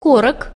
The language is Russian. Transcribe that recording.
корок.